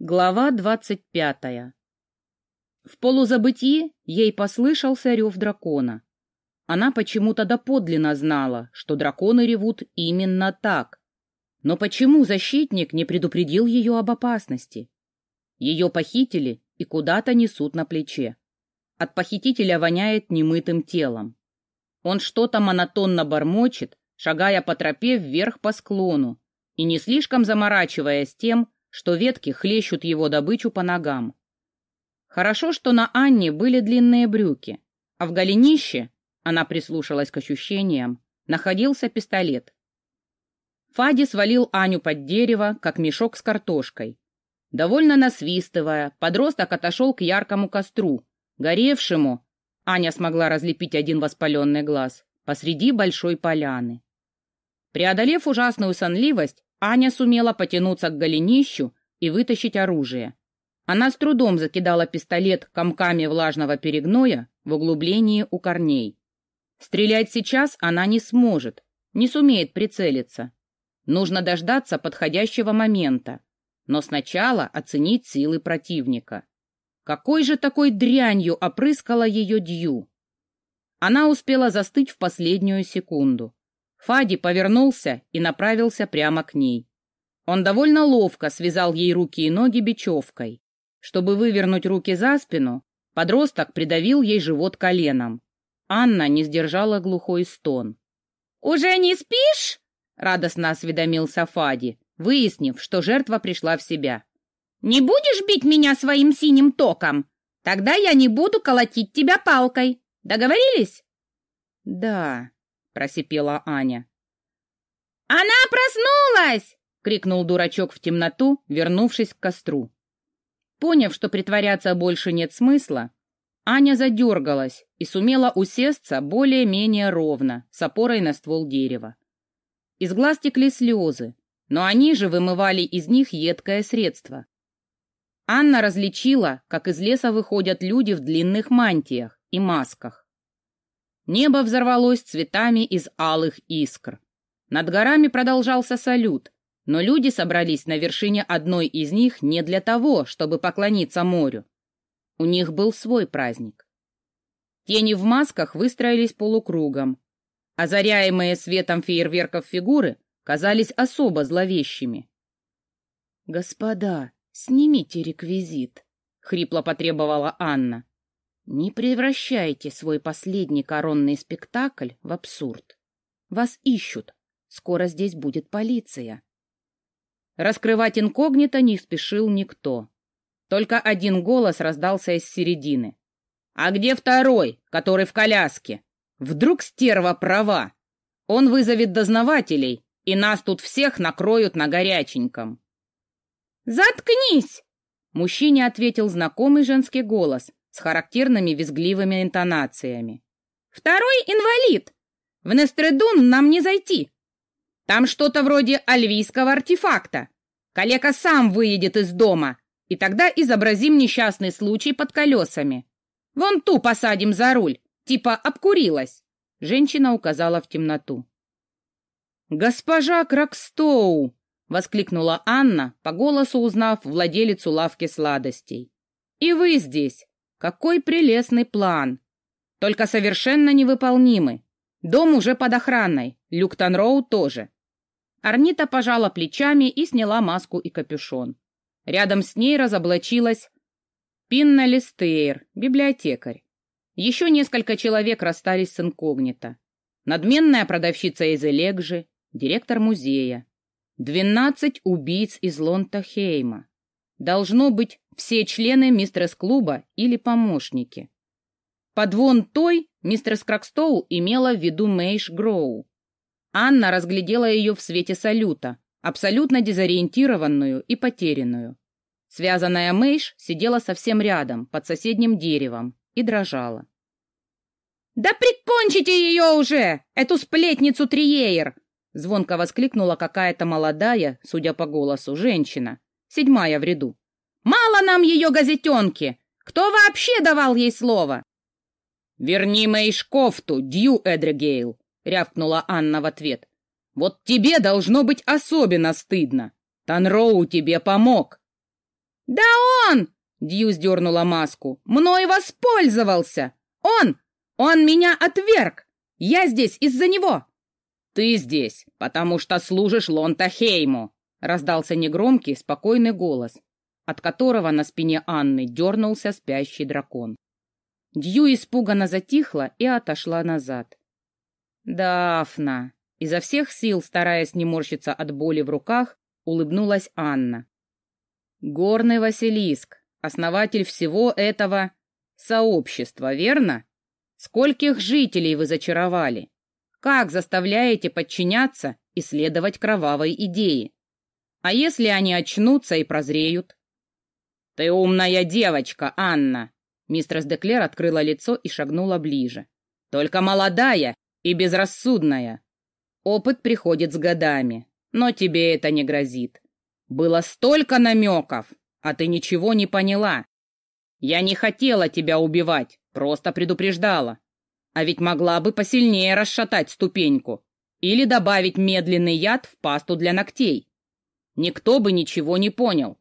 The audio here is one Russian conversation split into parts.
Глава двадцать пятая. В полузабытии ей послышался рев дракона. Она почему-то доподлинно знала, что драконы ревут именно так. Но почему защитник не предупредил ее об опасности? Ее похитили и куда-то несут на плече. От похитителя воняет немытым телом. Он что-то монотонно бормочет, шагая по тропе вверх по склону и не слишком заморачиваясь тем, что ветки хлещут его добычу по ногам. Хорошо, что на Анне были длинные брюки, а в голенище, она прислушалась к ощущениям, находился пистолет. Фади свалил Аню под дерево, как мешок с картошкой. Довольно насвистывая, подросток отошел к яркому костру, горевшему, Аня смогла разлепить один воспаленный глаз, посреди большой поляны. Преодолев ужасную сонливость, Аня сумела потянуться к голенищу и вытащить оружие. Она с трудом закидала пистолет комками влажного перегноя в углублении у корней. Стрелять сейчас она не сможет, не сумеет прицелиться. Нужно дождаться подходящего момента, но сначала оценить силы противника. Какой же такой дрянью опрыскала ее Дью? Она успела застыть в последнюю секунду. Фади повернулся и направился прямо к ней. Он довольно ловко связал ей руки и ноги бечевкой. Чтобы вывернуть руки за спину, подросток придавил ей живот коленом. Анна не сдержала глухой стон. «Уже не спишь?» — радостно осведомился Фади, выяснив, что жертва пришла в себя. «Не будешь бить меня своим синим током? Тогда я не буду колотить тебя палкой. Договорились?» «Да», просипела Аня. «Она проснулась!» — крикнул дурачок в темноту, вернувшись к костру. Поняв, что притворяться больше нет смысла, Аня задергалась и сумела усесться более-менее ровно, с опорой на ствол дерева. Из глаз текли слезы, но они же вымывали из них едкое средство. Анна различила, как из леса выходят люди в длинных мантиях и масках. Небо взорвалось цветами из алых искр. Над горами продолжался салют, но люди собрались на вершине одной из них не для того, чтобы поклониться морю. У них был свой праздник. Тени в масках выстроились полукругом. Озаряемые светом фейерверков фигуры казались особо зловещими. «Господа, снимите реквизит», — хрипло потребовала Анна. Не превращайте свой последний коронный спектакль в абсурд. Вас ищут. Скоро здесь будет полиция. Раскрывать инкогнито не спешил никто. Только один голос раздался из середины. «А где второй, который в коляске? Вдруг стерва права? Он вызовет дознавателей, и нас тут всех накроют на горяченьком». «Заткнись!» Мужчине ответил знакомый женский голос, с характерными визгливыми интонациями. «Второй инвалид! В Нестредун нам не зайти. Там что-то вроде альвийского артефакта. Калека сам выедет из дома, и тогда изобразим несчастный случай под колесами. Вон ту посадим за руль, типа обкурилась». Женщина указала в темноту. «Госпожа Кракстоу!» — воскликнула Анна, по голосу узнав владелицу лавки сладостей. «И вы здесь! Какой прелестный план! Только совершенно невыполнимый. Дом уже под охраной, Люктон-Роу тоже. Арнита пожала плечами и сняла маску и капюшон. Рядом с ней разоблачилась Пинна Листейр, библиотекарь. Еще несколько человек расстались с инкогнито. Надменная продавщица из Элегжи, директор музея. Двенадцать убийц из Лонтахейма. Должно быть, все члены мистерс-клуба или помощники. Под вон той мистерс Кракстоу имела в виду Мэйш Гроу. Анна разглядела ее в свете салюта, абсолютно дезориентированную и потерянную. Связанная Мэйш сидела совсем рядом, под соседним деревом, и дрожала. «Да прикончите ее уже, эту сплетницу Триеер!» Звонко воскликнула какая-то молодая, судя по голосу, женщина, седьмая в ряду. Мало нам ее газетенки! Кто вообще давал ей слово?» «Верни Мэйш кофту, Дью Эдригейл!» — рявкнула Анна в ответ. «Вот тебе должно быть особенно стыдно! Танроу тебе помог!» Да он! Дью сдернула маску. Мной воспользовался! Он! Он меня отверг! Я здесь из-за него! Ты здесь, потому что служишь Лонтахейму! Раздался негромкий, спокойный голос, от которого на спине Анны дернулся спящий дракон. Дью испуганно затихла и отошла назад. «Дафна!» Изо всех сил, стараясь не морщиться от боли в руках, улыбнулась Анна. «Горный Василиск, основатель всего этого сообщества, верно? Скольких жителей вы зачаровали? Как заставляете подчиняться и следовать кровавой идее? А если они очнутся и прозреют? Ты умная девочка, Анна. Мистерс Деклер открыла лицо и шагнула ближе. Только молодая и безрассудная. Опыт приходит с годами, но тебе это не грозит. Было столько намеков, а ты ничего не поняла. Я не хотела тебя убивать, просто предупреждала. А ведь могла бы посильнее расшатать ступеньку или добавить медленный яд в пасту для ногтей. Никто бы ничего не понял.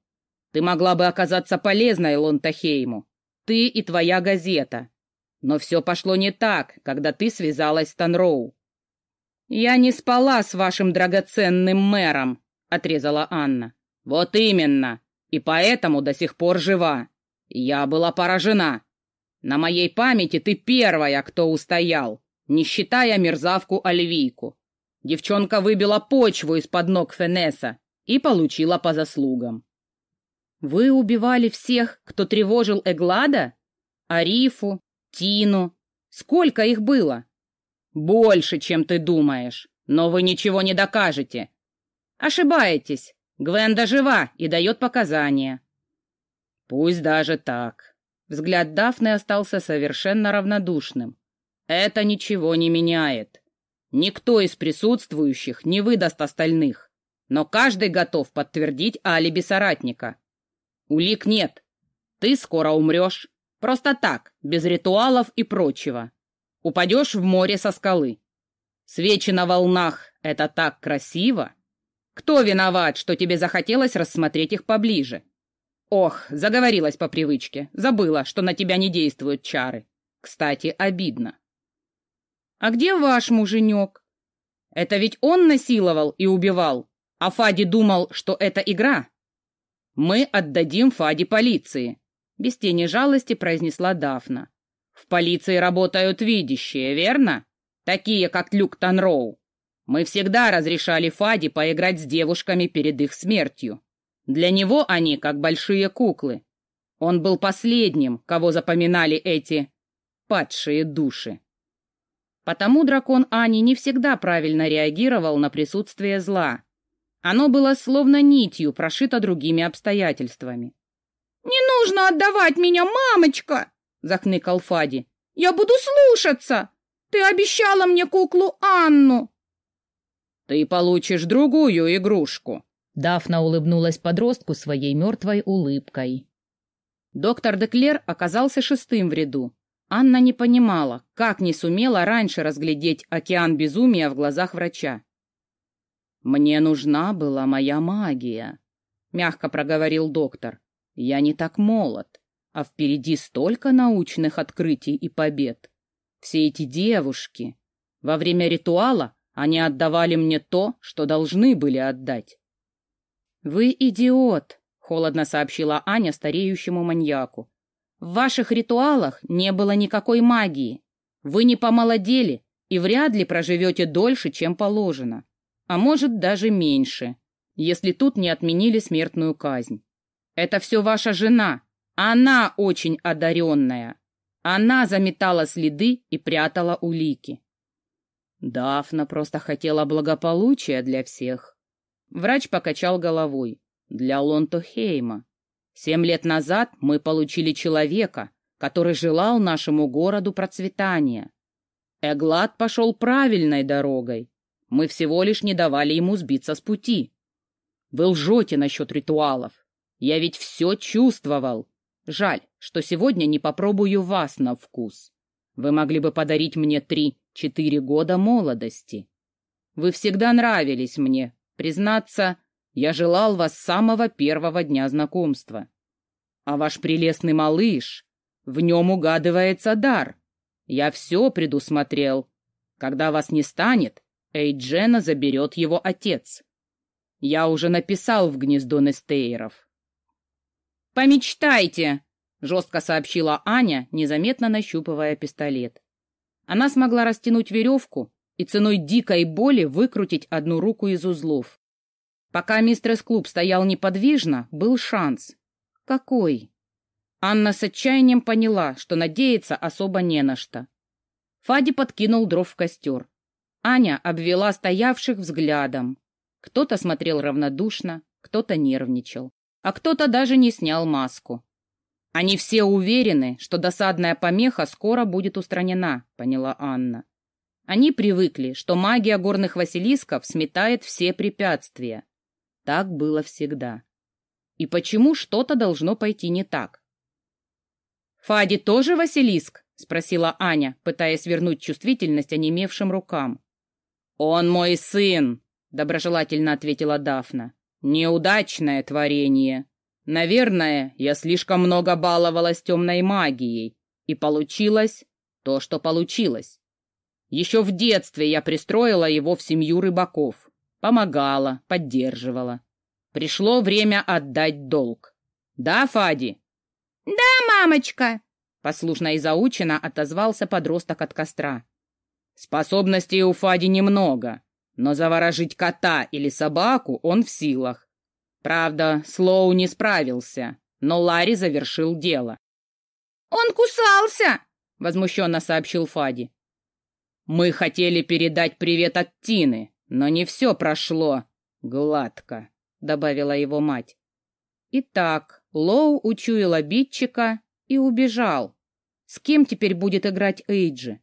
Ты могла бы оказаться полезной Лонтахейму. Ты и твоя газета. Но все пошло не так, когда ты связалась с Танроу. «Я не спала с вашим драгоценным мэром», — отрезала Анна. «Вот именно. И поэтому до сих пор жива. Я была поражена. На моей памяти ты первая, кто устоял, не считая мерзавку Альвийку. Девчонка выбила почву из-под ног Фенеса и получила по заслугам. Вы убивали всех, кто тревожил Эглада? Арифу, Тину? Сколько их было? Больше, чем ты думаешь, но вы ничего не докажете. Ошибаетесь. Гвенда жива и дает показания. Пусть даже так. Взгляд Дафны остался совершенно равнодушным. Это ничего не меняет. Никто из присутствующих не выдаст остальных но каждый готов подтвердить алиби соратника. Улик нет. Ты скоро умрешь. Просто так, без ритуалов и прочего. Упадешь в море со скалы. Свечи на волнах — это так красиво. Кто виноват, что тебе захотелось рассмотреть их поближе? Ох, заговорилась по привычке. Забыла, что на тебя не действуют чары. Кстати, обидно. А где ваш муженек? Это ведь он насиловал и убивал. А Фади думал, что это игра. Мы отдадим Фади полиции, без тени жалости произнесла Дафна. В полиции работают видящие, верно? Такие, как Люк Танроу. Мы всегда разрешали Фади поиграть с девушками перед их смертью. Для него они как большие куклы. Он был последним, кого запоминали эти падшие души. Потому дракон Ани не всегда правильно реагировал на присутствие зла, оно было словно нитью, прошито другими обстоятельствами. «Не нужно отдавать меня, мамочка!» — захныкал Фади. «Я буду слушаться! Ты обещала мне куклу Анну!» «Ты получишь другую игрушку!» Дафна улыбнулась подростку своей мертвой улыбкой. Доктор Деклер оказался шестым в ряду. Анна не понимала, как не сумела раньше разглядеть океан безумия в глазах врача. «Мне нужна была моя магия», — мягко проговорил доктор. «Я не так молод, а впереди столько научных открытий и побед. Все эти девушки. Во время ритуала они отдавали мне то, что должны были отдать». «Вы идиот», — холодно сообщила Аня стареющему маньяку. «В ваших ритуалах не было никакой магии. Вы не помолодели и вряд ли проживете дольше, чем положено а может даже меньше, если тут не отменили смертную казнь. Это все ваша жена, она очень одаренная. Она заметала следы и прятала улики. Дафна просто хотела благополучия для всех. Врач покачал головой. Для Лонтохейма. Семь лет назад мы получили человека, который желал нашему городу процветания. Эглад пошел правильной дорогой, мы всего лишь не давали ему сбиться с пути. Вы лжете насчет ритуалов. Я ведь все чувствовал. Жаль, что сегодня не попробую вас на вкус. Вы могли бы подарить мне три-четыре года молодости. Вы всегда нравились мне. Признаться, я желал вас с самого первого дня знакомства. А ваш прелестный малыш, в нем угадывается дар. Я все предусмотрел. Когда вас не станет, Эйджена заберет его отец. Я уже написал в гнездо Нестейров. «Помечтайте!» — жестко сообщила Аня, незаметно нащупывая пистолет. Она смогла растянуть веревку и ценой дикой боли выкрутить одну руку из узлов. Пока мистерс Клуб стоял неподвижно, был шанс. Какой? Анна с отчаянием поняла, что надеяться особо не на что. Фади подкинул дров в костер. Аня обвела стоявших взглядом. Кто-то смотрел равнодушно, кто-то нервничал, а кто-то даже не снял маску. Они все уверены, что досадная помеха скоро будет устранена, поняла Анна. Они привыкли, что магия горных василисков сметает все препятствия. Так было всегда. И почему что-то должно пойти не так? «Фади тоже Василиск?» — спросила Аня, пытаясь вернуть чувствительность онемевшим рукам. «Он мой сын!» — доброжелательно ответила Дафна. «Неудачное творение. Наверное, я слишком много баловалась темной магией, и получилось то, что получилось. Еще в детстве я пристроила его в семью рыбаков. Помогала, поддерживала. Пришло время отдать долг. Да, Фади?» «Да, мамочка!» — послушно и заучено отозвался подросток от костра. «Способностей у Фади немного, но заворожить кота или собаку он в силах. Правда, Слоу не справился, но Ларри завершил дело. «Он кусался!» — возмущенно сообщил Фади. «Мы хотели передать привет от Тины, но не все прошло гладко», — добавила его мать. Итак, Лоу учуял обидчика и убежал. С кем теперь будет играть Эйджи?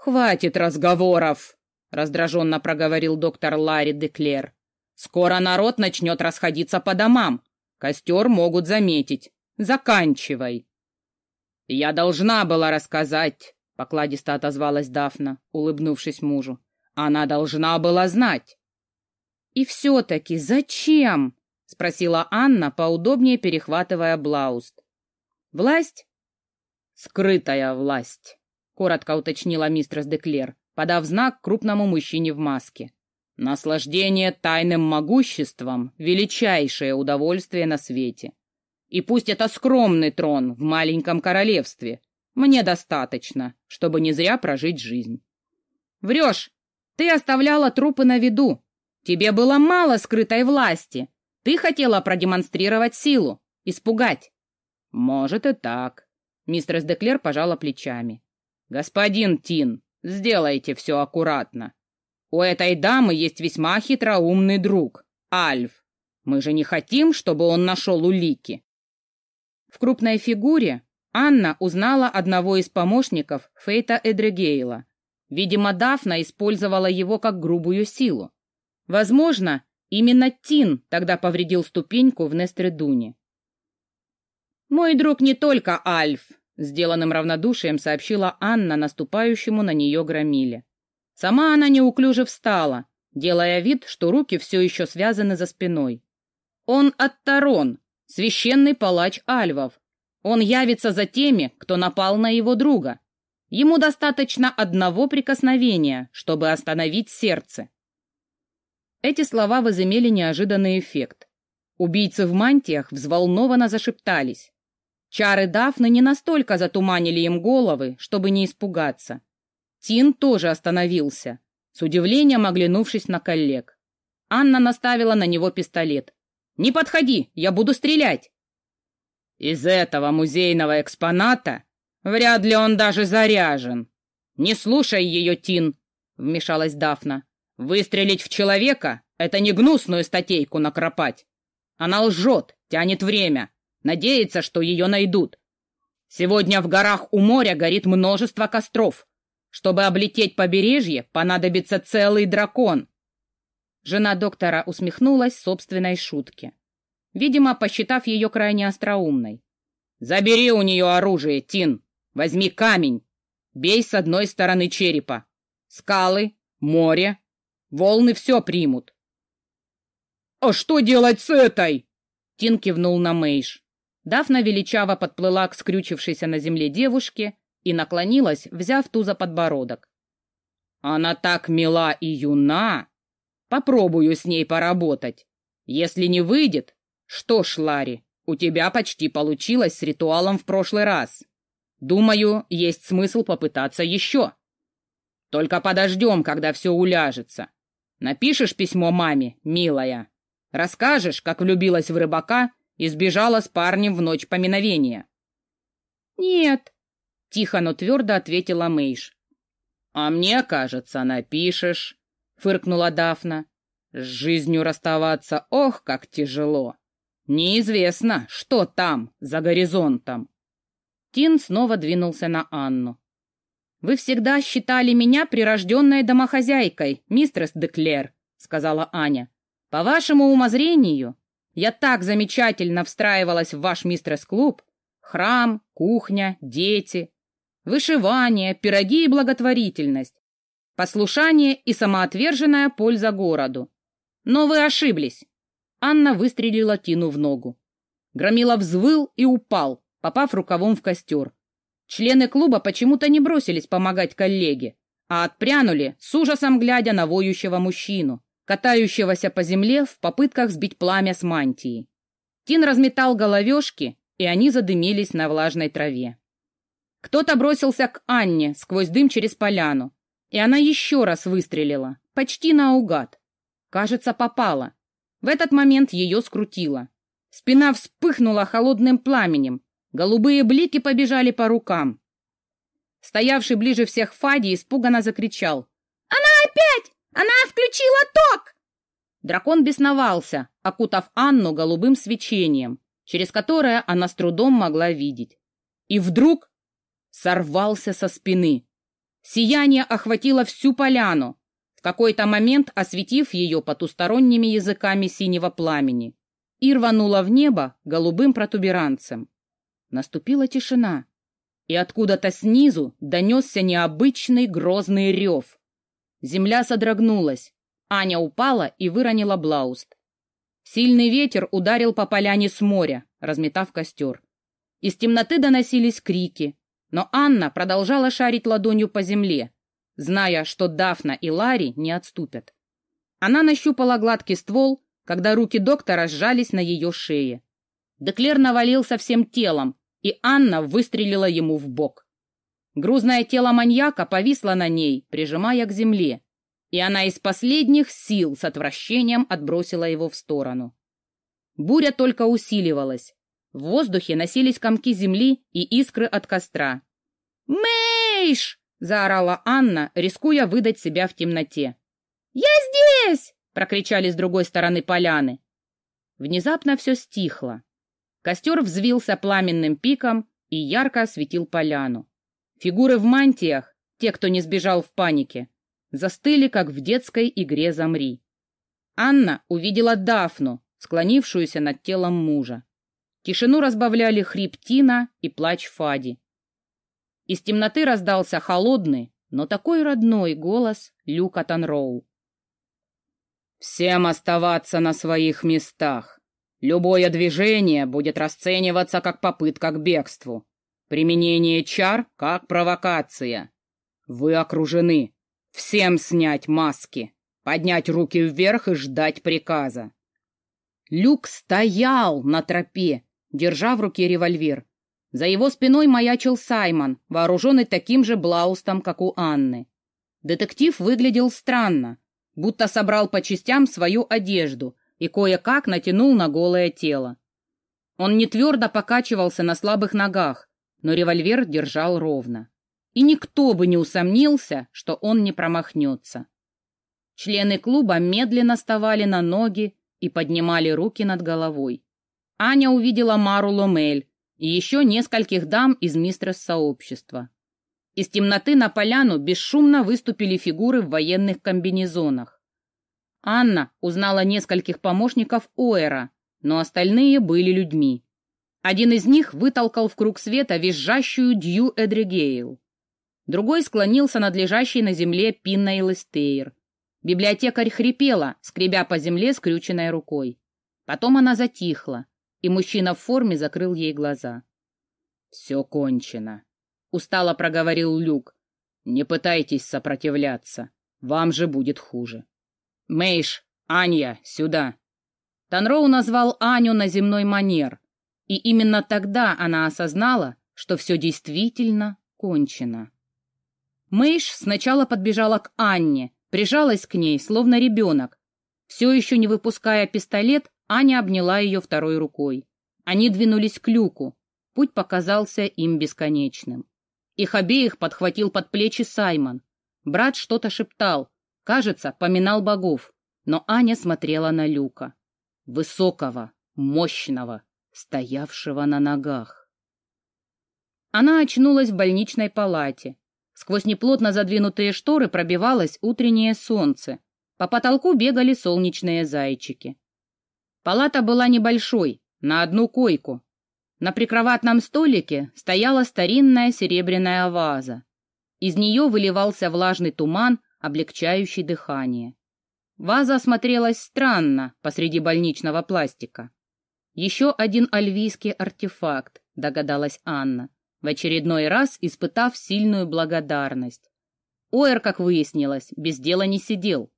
«Хватит разговоров!» — раздраженно проговорил доктор Ларри Деклер. «Скоро народ начнет расходиться по домам. Костер могут заметить. Заканчивай». «Я должна была рассказать», — покладисто отозвалась Дафна, улыбнувшись мужу. «Она должна была знать». «И все-таки зачем?» — спросила Анна, поудобнее перехватывая блауст. «Власть?» «Скрытая власть», — коротко уточнила мистерс Деклер, подав знак крупному мужчине в маске. Наслаждение тайным могуществом — величайшее удовольствие на свете. И пусть это скромный трон в маленьком королевстве, мне достаточно, чтобы не зря прожить жизнь. Врешь! Ты оставляла трупы на виду. Тебе было мало скрытой власти. Ты хотела продемонстрировать силу, испугать. Может и так. Мистер Деклер пожала плечами. Господин Тин, Сделайте все аккуратно. У этой дамы есть весьма хитроумный друг, Альф. Мы же не хотим, чтобы он нашел улики. В крупной фигуре Анна узнала одного из помощников Фейта Эдрегейла. Видимо, Дафна использовала его как грубую силу. Возможно, именно Тин тогда повредил ступеньку в Нестредуне. «Мой друг не только Альф», Сделанным равнодушием сообщила Анна наступающему на нее громиле. Сама она неуклюже встала, делая вид, что руки все еще связаны за спиной. Он Аттарон, священный палач Альвов. Он явится за теми, кто напал на его друга. Ему достаточно одного прикосновения, чтобы остановить сердце. Эти слова возымели неожиданный эффект. Убийцы в мантиях взволнованно зашептались. Чары Дафны не настолько затуманили им головы, чтобы не испугаться. Тин тоже остановился, с удивлением оглянувшись на коллег. Анна наставила на него пистолет. «Не подходи, я буду стрелять!» «Из этого музейного экспоната вряд ли он даже заряжен. Не слушай ее, Тин!» — вмешалась Дафна. «Выстрелить в человека — это не гнусную статейку накропать. Она лжет, тянет время, Надеется, что ее найдут. Сегодня в горах у моря горит множество костров. Чтобы облететь побережье, понадобится целый дракон. Жена доктора усмехнулась собственной шутке, видимо, посчитав ее крайне остроумной. «Забери у нее оружие, Тин. Возьми камень. Бей с одной стороны черепа. Скалы, море, волны все примут». «А что делать с этой?» Тин кивнул на Мейш. Дафна величаво подплыла к скрючившейся на земле девушке и наклонилась, взяв ту за подбородок. «Она так мила и юна! Попробую с ней поработать. Если не выйдет, что ж, Ларри, у тебя почти получилось с ритуалом в прошлый раз. Думаю, есть смысл попытаться еще. Только подождем, когда все уляжется. Напишешь письмо маме, милая. Расскажешь, как влюбилась в рыбака и сбежала с парнем в ночь поминовения. Нет, тихо, но твердо ответила Мэйш. А мне кажется, напишешь, фыркнула Дафна. С жизнью расставаться, ох, как тяжело. Неизвестно, что там, за горизонтом. Тин снова двинулся на Анну. «Вы всегда считали меня прирожденной домохозяйкой, мистерс Деклер», — сказала Аня. «По вашему умозрению, я так замечательно встраивалась в ваш мистерс-клуб. Храм, кухня, дети, вышивание, пироги и благотворительность, послушание и самоотверженная польза городу. Но вы ошиблись. Анна выстрелила Тину в ногу. Громила взвыл и упал, попав рукавом в костер. Члены клуба почему-то не бросились помогать коллеге, а отпрянули, с ужасом глядя на воющего мужчину, катающегося по земле в попытках сбить пламя с мантии. Тин разметал головешки, и они задымились на влажной траве. Кто-то бросился к Анне сквозь дым через поляну, и она еще раз выстрелила, почти наугад. Кажется, попала. В этот момент ее скрутило. Спина вспыхнула холодным пламенем, голубые блики побежали по рукам. Стоявший ближе всех Фади испуганно закричал. «Она опять! Она включила ток!» Дракон бесновался, окутав Анну голубым свечением, через которое она с трудом могла видеть. И вдруг сорвался со спины. Сияние охватило всю поляну, в какой-то момент осветив ее потусторонними языками синего пламени, и рванула в небо голубым протуберанцем. Наступила тишина, и откуда-то снизу донесся необычный грозный рев. Земля содрогнулась, Аня упала и выронила блауст. Сильный ветер ударил по поляне с моря, разметав костер. Из темноты доносились крики, но Анна продолжала шарить ладонью по земле, зная, что Дафна и Ларри не отступят. Она нащупала гладкий ствол, когда руки доктора сжались на ее шее. Деклер навалился всем телом, и Анна выстрелила ему в бок. Грузное тело маньяка повисло на ней, прижимая к земле, и она из последних сил с отвращением отбросила его в сторону. Буря только усиливалась. В воздухе носились комки земли и искры от костра. «Мэйш!» — заорала Анна, рискуя выдать себя в темноте. «Я здесь!» — прокричали с другой стороны поляны. Внезапно все стихло. Костер взвился пламенным пиком и ярко осветил поляну. Фигуры в мантиях, те, кто не сбежал в панике, застыли, как в детской игре «Замри». Анна увидела Дафну, склонившуюся над телом мужа. Тишину разбавляли хрип Тина и плач Фади. Из темноты раздался холодный, но такой родной голос Люка Танроу. «Всем оставаться на своих местах. Любое движение будет расцениваться как попытка к бегству. Применение чар как провокация. Вы окружены. Всем снять маски, поднять руки вверх и ждать приказа». Люк стоял на тропе, держа в руке револьвер. За его спиной маячил Саймон, вооруженный таким же блаустом, как у Анны. Детектив выглядел странно, будто собрал по частям свою одежду и кое-как натянул на голое тело. Он не твердо покачивался на слабых ногах, но револьвер держал ровно. И никто бы не усомнился, что он не промахнется. Члены клуба медленно вставали на ноги и поднимали руки над головой. Аня увидела Мару Ломель, и еще нескольких дам из мистрес-сообщества. Из темноты на поляну бесшумно выступили фигуры в военных комбинезонах. Анна узнала нескольких помощников Оэра, но остальные были людьми. Один из них вытолкал в круг света визжащую Дью Эдригейл. Другой склонился над лежащей на земле Пинной Лестейр. Библиотекарь хрипела, скребя по земле скрюченной рукой. Потом она затихла, и мужчина в форме закрыл ей глаза. «Все кончено», — устало проговорил Люк. «Не пытайтесь сопротивляться, вам же будет хуже». «Мэйш, Анья, сюда!» Танроу назвал Аню на земной манер, и именно тогда она осознала, что все действительно кончено. Мэйш сначала подбежала к Анне, прижалась к ней, словно ребенок. Все еще не выпуская пистолет, Аня обняла ее второй рукой. Они двинулись к люку. Путь показался им бесконечным. Их обеих подхватил под плечи Саймон. Брат что-то шептал, кажется, поминал богов, но Аня смотрела на люка. Высокого, мощного, стоявшего на ногах. Она очнулась в больничной палате. Сквозь неплотно задвинутые шторы пробивалось утреннее солнце. По потолку бегали солнечные зайчики. Палата была небольшой, на одну койку. На прикроватном столике стояла старинная серебряная ваза. Из нее выливался влажный туман, облегчающий дыхание. Ваза смотрелась странно посреди больничного пластика. Еще один альвийский артефакт, догадалась Анна, в очередной раз испытав сильную благодарность. Оэр, как выяснилось, без дела не сидел.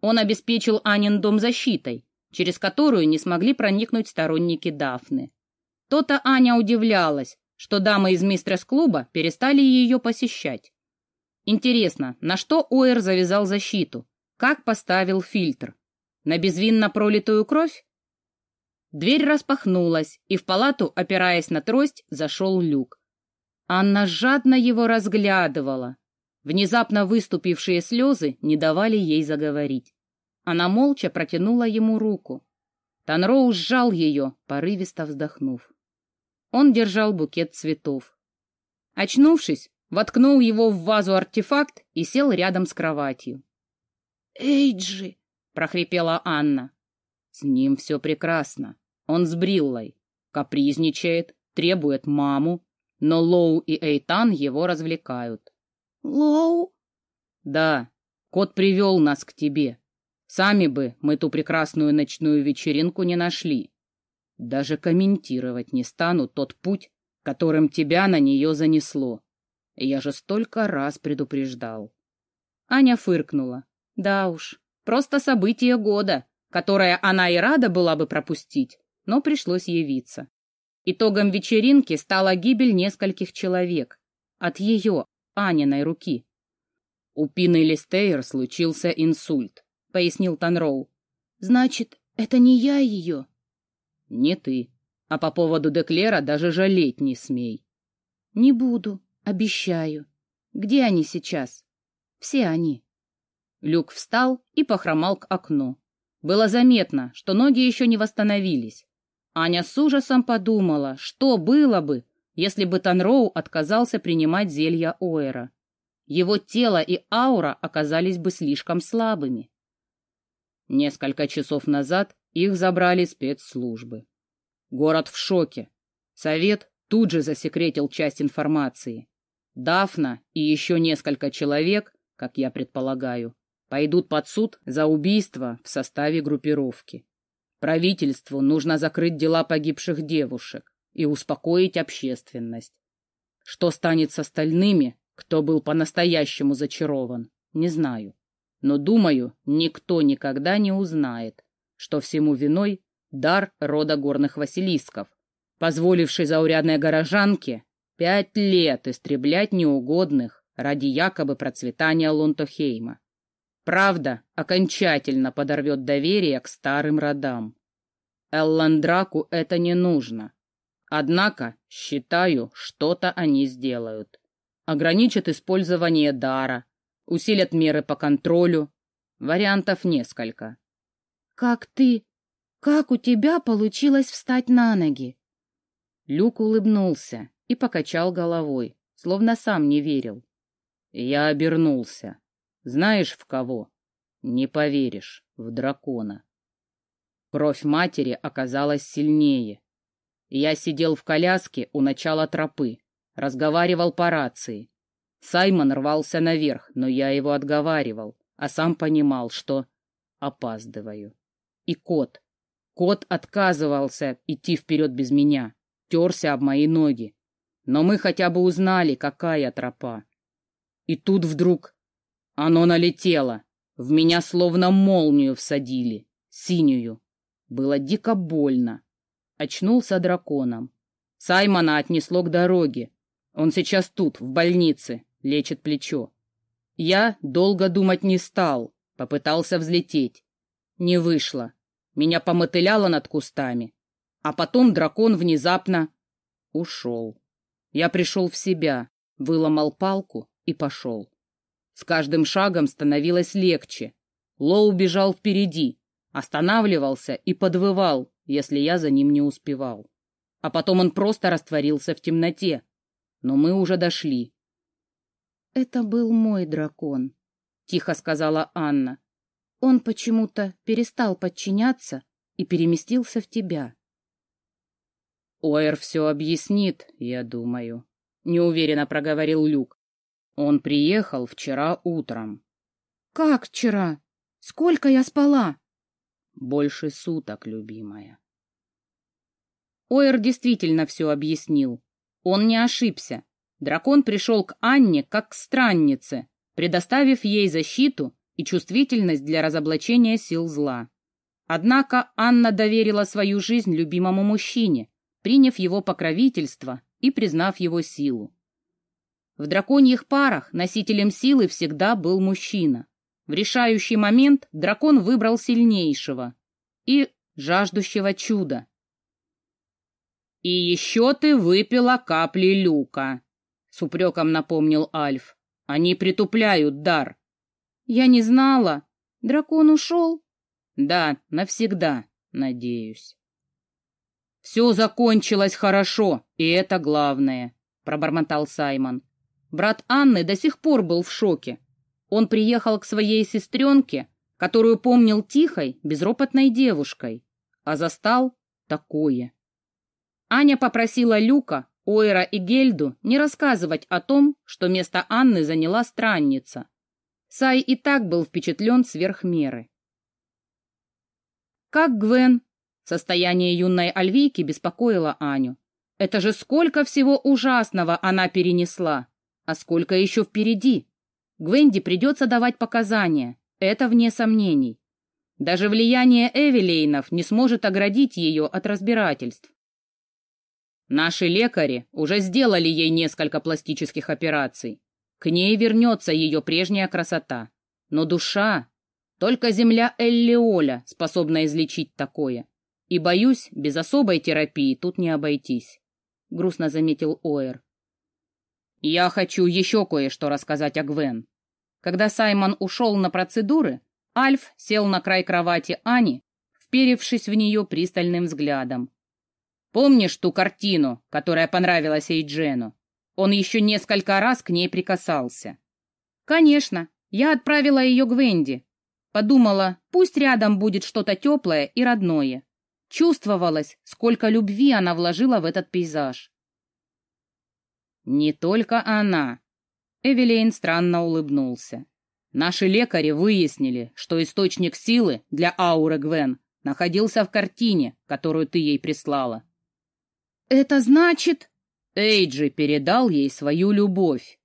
Он обеспечил Анин дом защитой, через которую не смогли проникнуть сторонники Дафны. То-то Аня удивлялась, что дамы из мистерс-клуба перестали ее посещать. Интересно, на что Оэр завязал защиту? Как поставил фильтр? На безвинно пролитую кровь? Дверь распахнулась, и в палату, опираясь на трость, зашел люк. Анна жадно его разглядывала. Внезапно выступившие слезы не давали ей заговорить. Она молча протянула ему руку. Танроу сжал ее, порывисто вздохнув. Он держал букет цветов. Очнувшись, воткнул его в вазу артефакт и сел рядом с кроватью. «Эйджи!» — прохрипела Анна. «С ним все прекрасно. Он с Бриллой. Капризничает, требует маму, но Лоу и Эйтан его развлекают». «Лоу?» «Да, кот привел нас к тебе. Сами бы мы ту прекрасную ночную вечеринку не нашли. Даже комментировать не стану тот путь, которым тебя на нее занесло. Я же столько раз предупреждал. Аня фыркнула. Да уж, просто событие года, которое она и рада была бы пропустить, но пришлось явиться. Итогом вечеринки стала гибель нескольких человек. От ее, Аниной руки. У Пины Листейр случился инсульт. — пояснил Танроу. «Значит, это не я ее?» «Не ты. А по поводу Деклера даже жалеть не смей». «Не буду, обещаю. Где они сейчас?» «Все они». Люк встал и похромал к окну. Было заметно, что ноги еще не восстановились. Аня с ужасом подумала, что было бы, если бы Танроу отказался принимать зелья Оэра. Его тело и аура оказались бы слишком слабыми. Несколько часов назад их забрали спецслужбы. Город в шоке. Совет тут же засекретил часть информации. Дафна и еще несколько человек, как я предполагаю, пойдут под суд за убийство в составе группировки. Правительству нужно закрыть дела погибших девушек и успокоить общественность. Что станет с остальными, кто был по-настоящему зачарован, не знаю. Но, думаю, никто никогда не узнает, что всему виной дар рода горных василисков, позволивший заурядной горожанке пять лет истреблять неугодных ради якобы процветания Лонтохейма. Правда окончательно подорвет доверие к старым родам. Элландраку это не нужно. Однако, считаю, что-то они сделают. Ограничат использование дара, усилят меры по контролю. Вариантов несколько. «Как ты? Как у тебя получилось встать на ноги?» Люк улыбнулся и покачал головой, словно сам не верил. Я обернулся. Знаешь, в кого? Не поверишь, в дракона. Кровь матери оказалась сильнее. Я сидел в коляске у начала тропы, разговаривал по рации, Саймон рвался наверх, но я его отговаривал, а сам понимал, что опаздываю. И кот. Кот отказывался идти вперед без меня, терся об мои ноги. Но мы хотя бы узнали, какая тропа. И тут вдруг оно налетело. В меня словно молнию всадили, синюю. Было дико больно. Очнулся драконом. Саймона отнесло к дороге. Он сейчас тут, в больнице, лечит плечо. Я долго думать не стал, попытался взлететь. Не вышло. Меня помотыляло над кустами. А потом дракон внезапно ушел. Я пришел в себя, выломал палку и пошел. С каждым шагом становилось легче. Лоу бежал впереди, останавливался и подвывал, если я за ним не успевал. А потом он просто растворился в темноте. Но мы уже дошли. «Это был мой дракон», — тихо сказала Анна. Он почему-то перестал подчиняться и переместился в тебя. Оэр все объяснит, я думаю, неуверенно проговорил Люк. Он приехал вчера утром. Как вчера? Сколько я спала? Больше суток, любимая. Оэр действительно все объяснил. Он не ошибся. Дракон пришел к Анне как к страннице, предоставив ей защиту и чувствительность для разоблачения сил зла. Однако Анна доверила свою жизнь любимому мужчине, приняв его покровительство и признав его силу. В драконьих парах носителем силы всегда был мужчина. В решающий момент дракон выбрал сильнейшего и жаждущего чуда. «И еще ты выпила капли люка», — с упреком напомнил Альф. «Они притупляют дар. Я не знала. Дракон ушел? Да, навсегда, надеюсь. Все закончилось хорошо, и это главное, пробормотал Саймон. Брат Анны до сих пор был в шоке. Он приехал к своей сестренке, которую помнил тихой, безропотной девушкой, а застал такое. Аня попросила Люка, Ойра и Гельду не рассказывать о том, что место Анны заняла странница, Сай и так был впечатлен сверх меры. Как Гвен? Состояние юной Альвийки беспокоило Аню. Это же сколько всего ужасного она перенесла, а сколько еще впереди. Гвенди придется давать показания, это вне сомнений. Даже влияние Эвелейнов не сможет оградить ее от разбирательств. Наши лекари уже сделали ей несколько пластических операций. К ней вернется ее прежняя красота. Но душа... Только земля Эллиоля способна излечить такое. И, боюсь, без особой терапии тут не обойтись», — грустно заметил Оэр. «Я хочу еще кое-что рассказать о Гвен. Когда Саймон ушел на процедуры, Альф сел на край кровати Ани, вперевшись в нее пристальным взглядом. «Помнишь ту картину, которая понравилась Эйджену? Он еще несколько раз к ней прикасался. Конечно, я отправила ее к Венди. Подумала, пусть рядом будет что-то теплое и родное. Чувствовалось, сколько любви она вложила в этот пейзаж. Не только она. Эвелейн странно улыбнулся. Наши лекари выяснили, что источник силы для ауры Гвен находился в картине, которую ты ей прислала. «Это значит...» Эйджи передал ей свою любовь.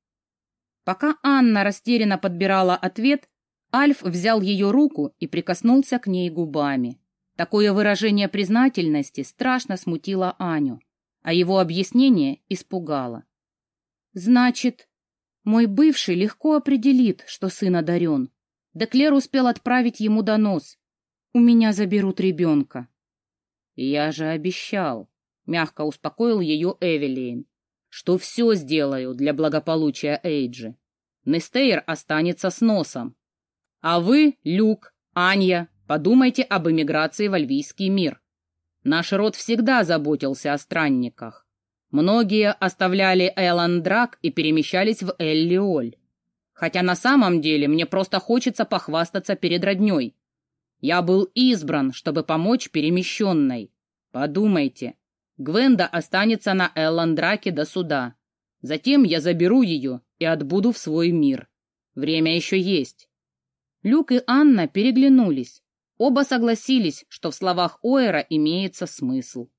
Пока Анна растерянно подбирала ответ, Альф взял ее руку и прикоснулся к ней губами. Такое выражение признательности страшно смутило Аню, а его объяснение испугало. «Значит, мой бывший легко определит, что сын одарен. Деклер успел отправить ему донос. У меня заберут ребенка». «Я же обещал», Мягко успокоил ее Эвелин, что все сделаю для благополучия Эйджи. Нестейр останется с носом. А вы, Люк, Анья, подумайте об эмиграции в Альвийский мир. Наш род всегда заботился о странниках. Многие оставляли Эландрак и перемещались в Эллиоль. Хотя на самом деле мне просто хочется похвастаться перед родней. Я был избран, чтобы помочь перемещенной. Подумайте, Гвенда останется на Элландраке до суда. Затем я заберу ее и отбуду в свой мир. Время еще есть. Люк и Анна переглянулись. Оба согласились, что в словах Оэра имеется смысл.